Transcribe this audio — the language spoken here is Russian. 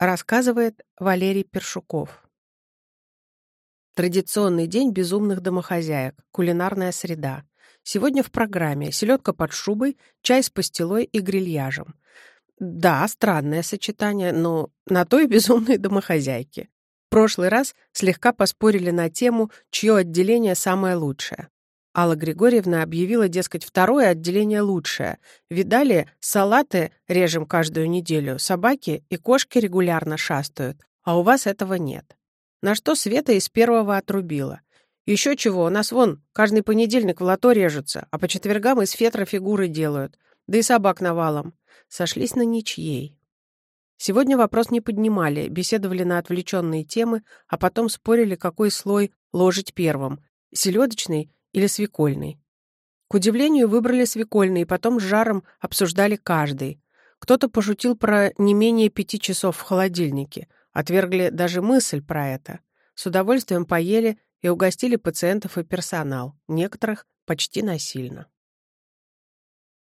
Рассказывает Валерий Першуков. Традиционный день безумных домохозяек, кулинарная среда. Сегодня в программе селедка под шубой, чай с пастилой и грильяжем. Да, странное сочетание, но на то и безумные домохозяйки. В прошлый раз слегка поспорили на тему, чье отделение самое лучшее. Алла Григорьевна объявила, дескать, второе отделение лучшее. Видали, салаты режем каждую неделю, собаки и кошки регулярно шастают, а у вас этого нет. На что Света из первого отрубила. Еще чего, у нас вон каждый понедельник в лото режутся, а по четвергам из фетра фигуры делают. Да и собак навалом. Сошлись на ничьей. Сегодня вопрос не поднимали, беседовали на отвлеченные темы, а потом спорили, какой слой ложить первым — селедочный или свекольный. К удивлению, выбрали свекольный, и потом с жаром обсуждали каждый. Кто-то пошутил про не менее пяти часов в холодильнике, отвергли даже мысль про это. С удовольствием поели и угостили пациентов и персонал, некоторых почти насильно.